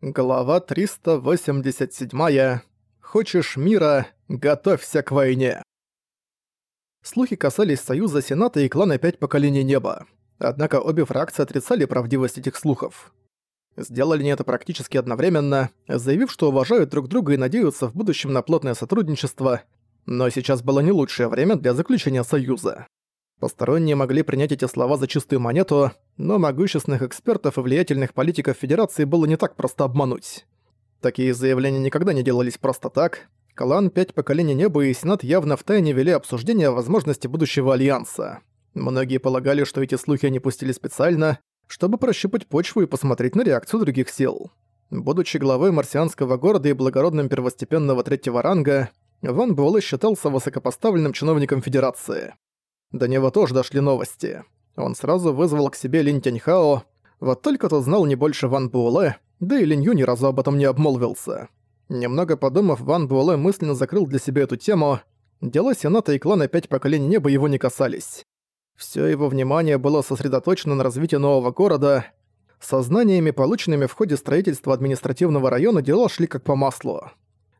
Глава 387. Хочешь мира, готовься к войне. Слухи касались Союза Сената и клана Пять Поколений Неба. Однако обе фракции отрицали правдивость этих слухов. Сделали они это практически одновременно, заявив, что уважают друг друга и надеются в будущем на плотное сотрудничество, но сейчас было не лучшее время для заключения союза. Посторонние могли принять эти слова за чистую монету, но могущественных экспертов и влиятельных политиков Федерации было не так просто обмануть. Такие заявления никогда не делались просто так. Клан «Пять поколений неба» и Сенат явно втайне вели обсуждение возможности будущего альянса. Многие полагали, что эти слухи они пустили специально, чтобы прощупать почву и посмотреть на реакцию других сил. Будучи главой марсианского города и благородным первостепенного третьего ранга, Ван Буэлэ считался высокопоставленным чиновником Федерации. До него тоже дошли новости. Он сразу вызвал к себе Линь Тяньхао, вот только тот знал не больше Ван Буэлэ, да и Линь Ю ни разу об этом не обмолвился. Немного подумав, Ван Буэлэ мысленно закрыл для себя эту тему. Дела Сената и клана Пять Поколений Неба его не касались. Всё его внимание было сосредоточено на развитии нового города. Со знаниями, полученными в ходе строительства административного района, дела шли как по маслу.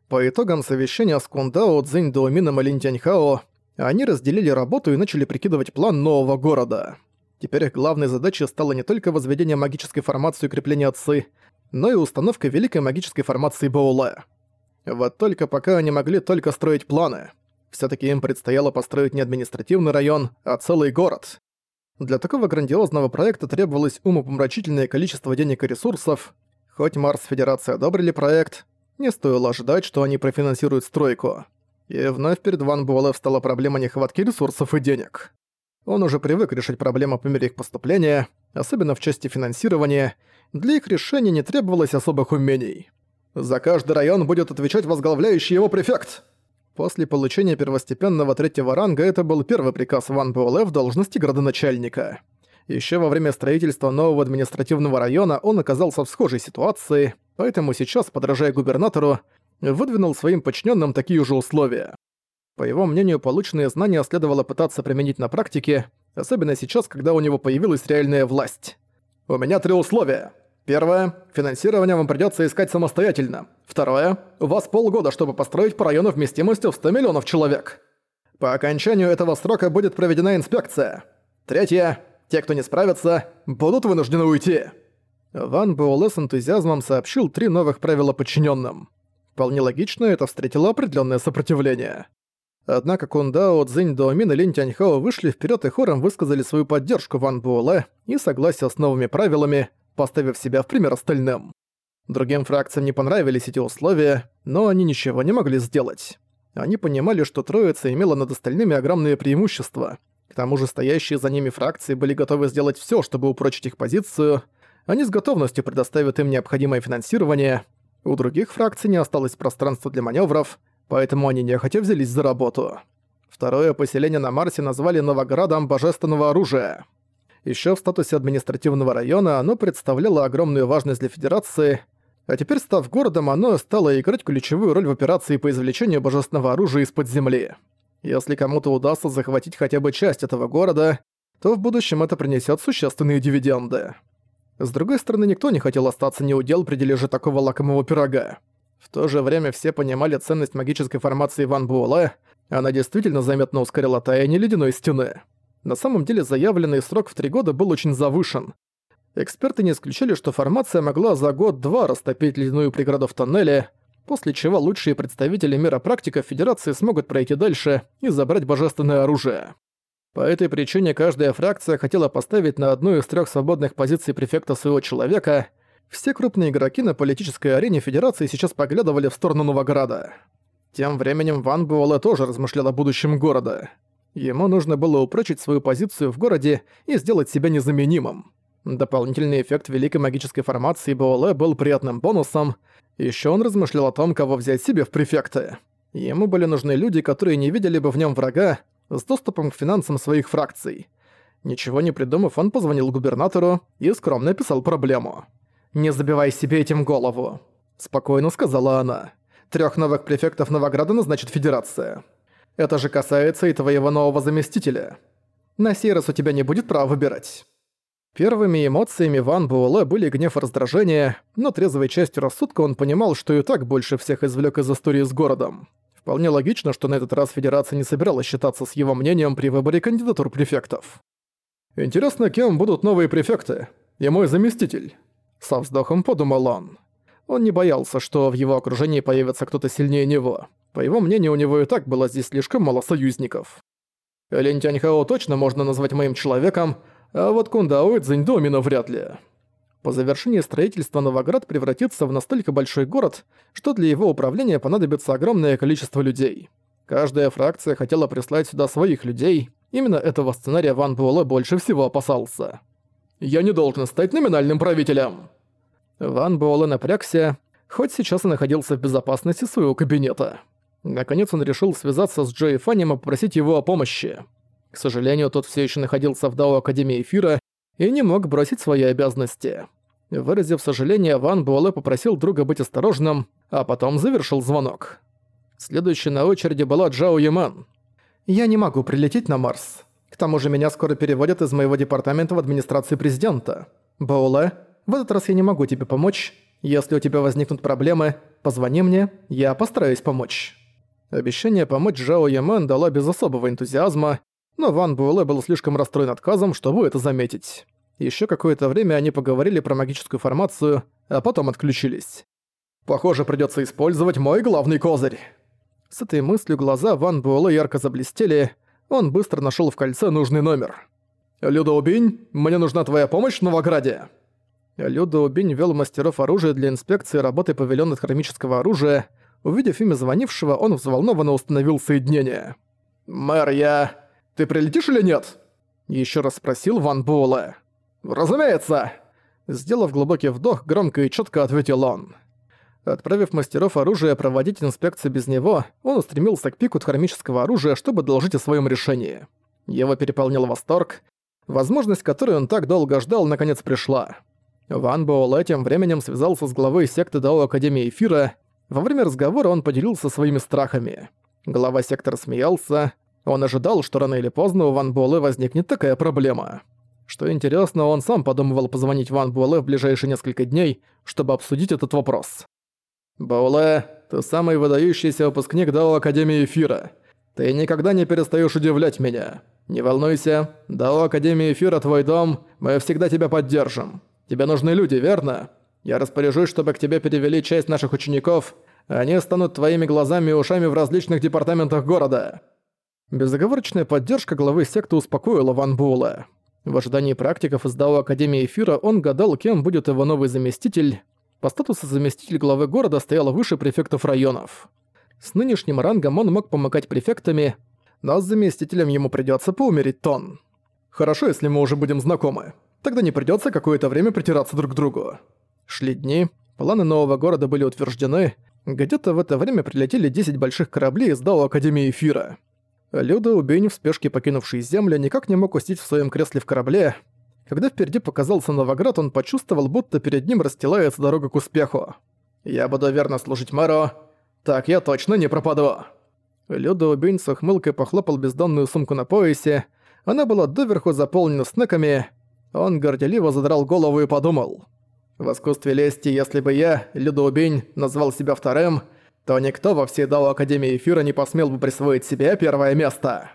По итогам совещания с Кундао, Цзинь Доумином и Линь Тяньхао они разделили работу и начали прикидывать план нового города. Теперь их главной задачей стало не только возведение магической формации и укрепление отцы, но и установка великой магической формации Боуле. Вот только пока они могли только строить планы. все таки им предстояло построить не административный район, а целый город. Для такого грандиозного проекта требовалось умопомрачительное количество денег и ресурсов. Хоть Марс Федерация одобрили проект, не стоило ожидать, что они профинансируют стройку. И вновь перед Ван Буэлэ встала проблема нехватки ресурсов и денег. Он уже привык решить проблемы по мере их поступления, особенно в части финансирования. Для их решения не требовалось особых умений. «За каждый район будет отвечать возглавляющий его префект!» После получения первостепенного третьего ранга это был первый приказ Ван Буэлэ в должности градоначальника. Еще во время строительства нового административного района он оказался в схожей ситуации, поэтому сейчас, подражая губернатору, выдвинул своим подчиненным такие же условия. По его мнению, полученные знания следовало пытаться применить на практике, особенно сейчас, когда у него появилась реальная власть. «У меня три условия. Первое. Финансирование вам придется искать самостоятельно. Второе. У вас полгода, чтобы построить по району вместимостью в 100 миллионов человек. По окончанию этого срока будет проведена инспекция. Третье. Те, кто не справится, будут вынуждены уйти». Ван Буэлэ с энтузиазмом сообщил три новых правила подчиненным. Вполне логично, это встретило определенное сопротивление. Однако Кундао, Цзинь Доумин и Линь Тяньхао вышли вперед и хором высказали свою поддержку Ван Буэлэ и согласие с новыми правилами, поставив себя в пример остальным. Другим фракциям не понравились эти условия, но они ничего не могли сделать. Они понимали, что Троица имела над остальными огромные преимущества. К тому же стоящие за ними фракции были готовы сделать все, чтобы упрочить их позицию. Они с готовностью предоставят им необходимое финансирование, у других фракций не осталось пространства для маневров, поэтому они нехотя взялись за работу. Второе поселение на Марсе назвали Новоградом Божественного Оружия. Еще в статусе административного района оно представляло огромную важность для Федерации, а теперь, став городом, оно стало играть ключевую роль в операции по извлечению божественного оружия из-под земли. Если кому-то удастся захватить хотя бы часть этого города, то в будущем это принесет существенные дивиденды. С другой стороны, никто не хотел остаться неудел при дележе такого лакомого пирога. В то же время все понимали ценность магической формации Ван Буэлэ, она действительно заметно ускорила таяние ледяной стены. На самом деле заявленный срок в три года был очень завышен. Эксперты не исключали, что формация могла за год-два растопить ледяную преграду в тоннеле, после чего лучшие представители мира практиков Федерации смогут пройти дальше и забрать божественное оружие. По этой причине каждая фракция хотела поставить на одну из трех свободных позиций префекта своего человека. Все крупные игроки на политической арене Федерации сейчас поглядывали в сторону Новограда. Тем временем Ван Буэлэ тоже размышлял о будущем города. Ему нужно было упрочить свою позицию в городе и сделать себя незаменимым. Дополнительный эффект великой магической формации Буэлэ был приятным бонусом. Еще он размышлял о том, кого взять себе в префекты. Ему были нужны люди, которые не видели бы в нем врага, с доступом к финансам своих фракций. Ничего не придумав, он позвонил губернатору и скромно описал проблему. «Не забивай себе этим голову», — спокойно сказала она. «Трёх новых префектов Новограда назначит Федерация. Это же касается и твоего нового заместителя. На сей раз у тебя не будет права выбирать». Первыми эмоциями Ван Буэлэ были гнев и раздражение, но трезвой частью рассудка он понимал, что и так больше всех извлек из истории с городом. Вполне логично, что на этот раз Федерация не собиралась считаться с его мнением при выборе кандидатур префектов. «Интересно, кем будут новые префекты? И мой заместитель?» Со вздохом подумал он. Он не боялся, что в его окружении появится кто-то сильнее него. По его мнению, у него и так было здесь слишком мало союзников. Тяньхао точно можно назвать моим человеком, а вот Кундао и Цзиньдомина вряд ли. По завершении строительства Новоград превратится в настолько большой город, что для его управления понадобится огромное количество людей. Каждая фракция хотела прислать сюда своих людей, именно этого сценария Ван Буэлэ больше всего опасался. «Я не должен стать номинальным правителем!» Ван Буэлэ напрягся, хоть сейчас и находился в безопасности своего кабинета. Наконец он решил связаться с Джои Фанем и попросить его о помощи. К сожалению, тот все еще находился в Дао Академии Эфира и не мог бросить свои обязанности. Выразив сожаление, Ван Буэлэ попросил друга быть осторожным, а потом завершил звонок. Следующей на очереди была Джао Яман. «Я не могу прилететь на Марс. Тому же меня скоро переводят из моего департамента в администрацию президента. Буэлэ, в этот раз я не могу тебе помочь. Если у тебя возникнут проблемы, позвони мне, я постараюсь помочь». Обещание помочь Джао Яман дала без особого энтузиазма, но Ван Буэлэ был слишком расстроен отказом, чтобы это заметить. Еще какое-то время они поговорили про магическую формацию, а потом отключились. «Похоже, придется использовать мой главный козырь». С этой мыслью глаза Ван Буэлэ ярко заблестели, он быстро нашел в кольце нужный номер. «Люда Убинь, мне нужна твоя помощь в Новограде». Люда Убинь вел мастеров оружия для инспекции работы павильона хромического оружия. Увидев имя звонившего, он взволнованно установил соединение. «Мэр, я...» «Ты прилетишь или нет?» Еще раз спросил Ван Буэлэ. «Разумеется!» Сделав глубокий вдох, громко и четко ответил он. Отправив мастеров оружия проводить инспекцию без него, он устремился к пику хромического оружия, чтобы доложить о своем решении. Его переполнил восторг. Возможность, которую он так долго ждал, наконец пришла. Ван Буэлэ тем временем связался с главой секты Дао Академии Эфира. Во время разговора он поделился своими страхами. Глава сектора смеялся, он ожидал, что рано или поздно у Ван Буэлэ возникнет такая проблема. Что интересно, он сам подумывал позвонить Ван Буэлэ в ближайшие несколько дней, чтобы обсудить этот вопрос. «Буэлэ, ты самый выдающийся выпускник Дао Академии Эфира. Ты никогда не перестаешь удивлять меня. Не волнуйся, Дао Академии Эфира твой дом, мы всегда тебя поддержим. Тебе нужны люди, верно? Я распоряжусь, чтобы к тебе перевели часть наших учеников, они станут твоими глазами и ушами в различных департаментах города». Безоговорочная поддержка главы секты успокоила Ван Буэлла. В ожидании практиков из Дао Академии Эфира он гадал, кем будет его новый заместитель. По статусу заместитель главы города стоял выше префектов районов. С нынешним рангом он мог помогать префектами, но с заместителем ему придётся поумерить тон. Хорошо, если мы уже будем знакомы. Тогда не придётся какое-то время притираться друг к другу. Шли дни, планы нового города были утверждены, где-то в это время прилетели 10 больших кораблей из Дао Академии Эфира. Люда, убей в спешке покинувший землю, никак не мог усидеть в своем кресле в корабле. Когда впереди показался Новоград, он почувствовал, будто перед ним расстилается дорога к успеху. «Я буду верно служить мэру. Так я точно не пропаду». Люда Убень с ухмылкой похлопал бездонную сумку на поясе. Она была доверху заполнена снеками. Он горделиво задрал голову и подумал. «В искусстве лести, если бы я, Убень, назвал себя вторым, то никто во всей Дао Академии Эфира не посмел бы присвоить себе первое место.